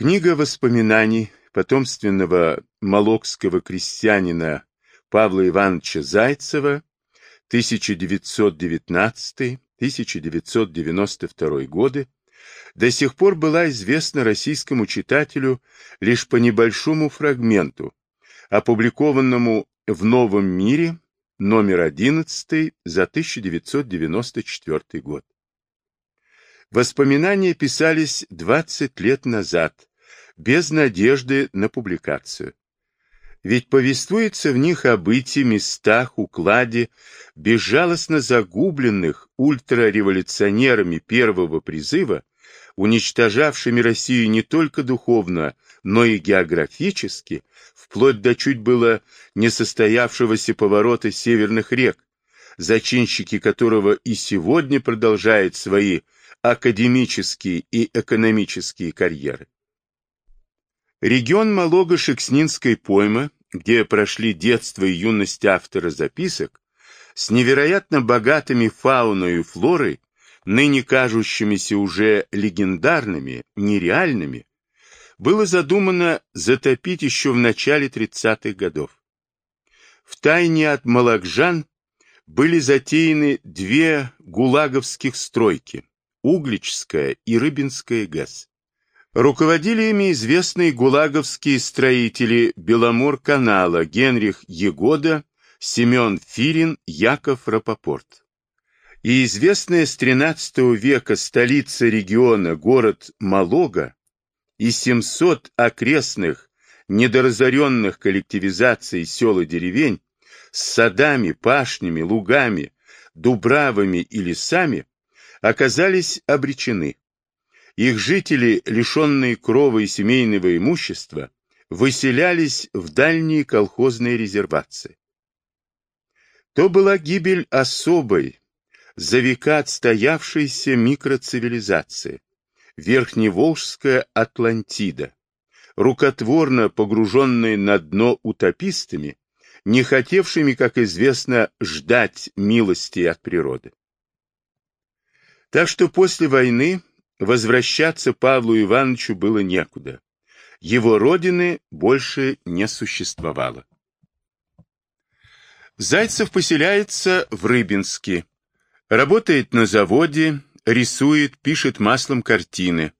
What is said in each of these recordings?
Книга воспоминаний потомственного молокского крестьянина Павла Ивановича Зайцева 1919-1992 годы до сих пор была известна российскому читателю лишь по небольшому фрагменту, опубликованному в «Новом мире» номер 11 за 1994 год. Воспоминания писались 20 лет назад, без надежды на публикацию. Ведь повествуется в них о быте, местах, укладе, безжалостно загубленных ультрареволюционерами первого призыва, уничтожавшими Россию не только духовно, но и географически, вплоть до чуть было несостоявшегося поворота северных рек, зачинщики которого и сегодня продолжают свои академические и экономические карьеры. Регион Малого-Шекснинской поймы, где прошли детство и юность автора записок, с невероятно богатыми фауной и флорой, ныне кажущимися уже легендарными, нереальными, было задумано затопить еще в начале 30-х годов. В тайне от малакжан были затеяны две гулаговских стройки – Угличская и Рыбинская ГЭС. Руководили ими известные гулаговские строители Беломор-канала Генрих Егода, Семен Филин, Яков Рапопорт. И известная с XIII века столица региона город Малога и 700 окрестных недоразоренных коллективизаций сел и деревень с садами, пашнями, лугами, дубравами и лесами оказались обречены. Их жители, лишенные крова и семейного имущества, выселялись в дальние колхозные резервации. То была гибель особой, за века отстоявшейся микроцивилизации, Верхневолжская Атлантида, рукотворно погруженная на дно утопистами, не хотевшими, как известно, ждать милости от природы. Так что после войны Возвращаться Павлу Ивановичу было некуда. Его родины больше не существовало. Зайцев поселяется в Рыбинске. Работает на заводе, рисует, пишет маслом картины.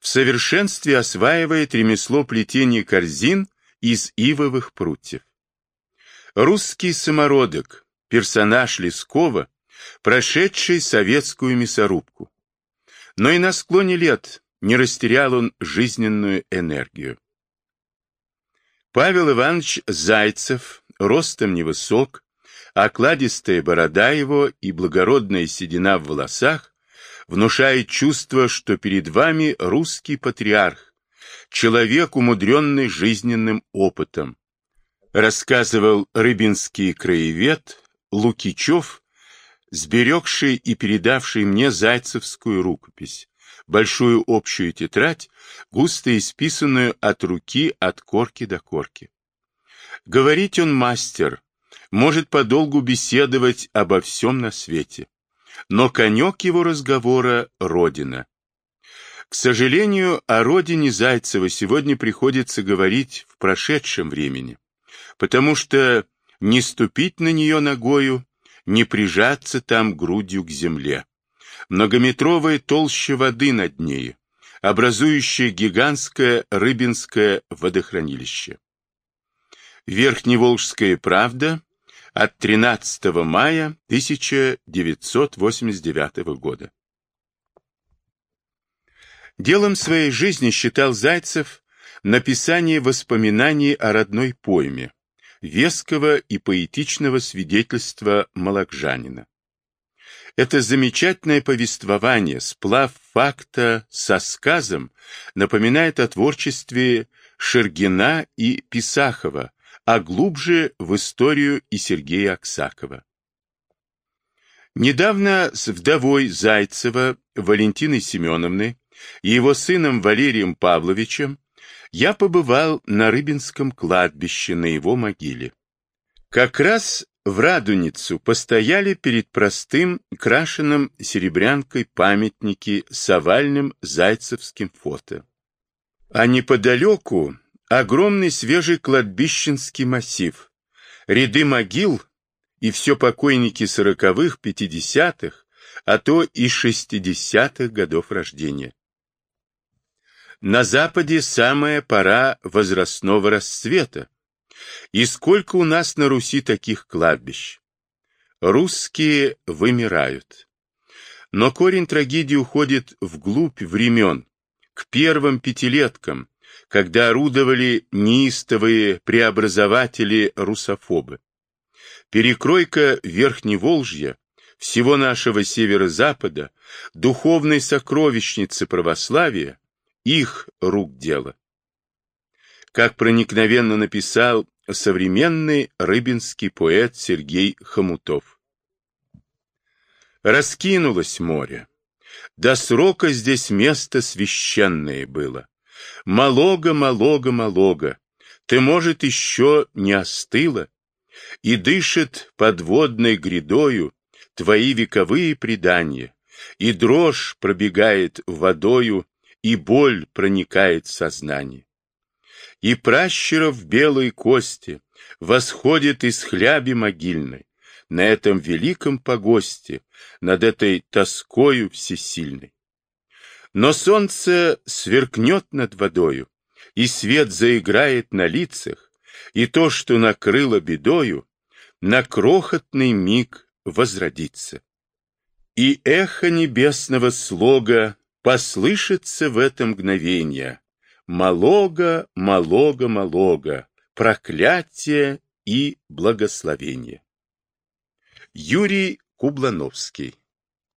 В совершенстве осваивает ремесло плетения корзин из ивовых прутьев. Русский самородок, персонаж Лескова, прошедший советскую мясорубку. Но и на склоне лет не растерял он жизненную энергию. Павел Иванович Зайцев, ростом невысок, окладистая борода его и благородная седина в волосах внушает чувство, что перед вами русский патриарх, человек, умудренный жизненным опытом. Рассказывал рыбинский краевед Лукичев сберегший и передавший мне зайцевскую рукопись, большую общую тетрадь, густо исписанную от руки от корки до корки. Говорить он мастер, может подолгу беседовать обо всем на свете, но конек его разговора — Родина. К сожалению, о родине Зайцева сегодня приходится говорить в прошедшем времени, потому что не ступить на нее ногою не прижаться там грудью к земле. Многометровая толща воды над ней, образующая гигантское рыбинское водохранилище. Верхневолжская правда от 13 мая 1989 года. Делом своей жизни считал Зайцев написание воспоминаний о родной пойме, веского и поэтичного свидетельства Малакжанина. Это замечательное повествование, сплав факта со сказом, напоминает о творчестве Шергина и Писахова, а глубже в историю и Сергея Аксакова. Недавно с вдовой Зайцева Валентиной Семеновной и его сыном Валерием Павловичем я побывал на Рыбинском кладбище на его могиле. Как раз в Радуницу постояли перед простым, крашенным серебрянкой памятники с овальным зайцевским фото. А неподалеку огромный свежий кладбищенский массив, ряды могил и все покойники сороковых, пятидесятых, а то и шестидесятых годов рождения. На Западе самая пора возрастного расцвета. И сколько у нас на Руси таких кладбищ? Русские вымирают. Но корень трагедии уходит вглубь времен, к первым пятилеткам, когда орудовали неистовые преобразователи-русофобы. Перекройка Верхневолжья, всего нашего северо-запада, духовной сокровищницы православия, их рук дело. Как проникновенно написал современный рыбинский поэт Сергей Хомутов. Раскинулось море. До срока здесь место священное было. Малого, малого, малого. Ты, может, еще не остыла? И дышит подводной грядою твои вековые предания, и дрожь пробегает водою, и боль проникает в сознание. И пращеров белой кости восходит из хляби могильной, на этом великом погосте, над этой тоскою всесильной. Но солнце сверкнет над водою, и свет заиграет на лицах, и то, что накрыло бедою, на крохотный миг возродится. И эхо небесного слога послышится в это мгновение. Малого, малого, малого, проклятие и благословение. Юрий Кублановский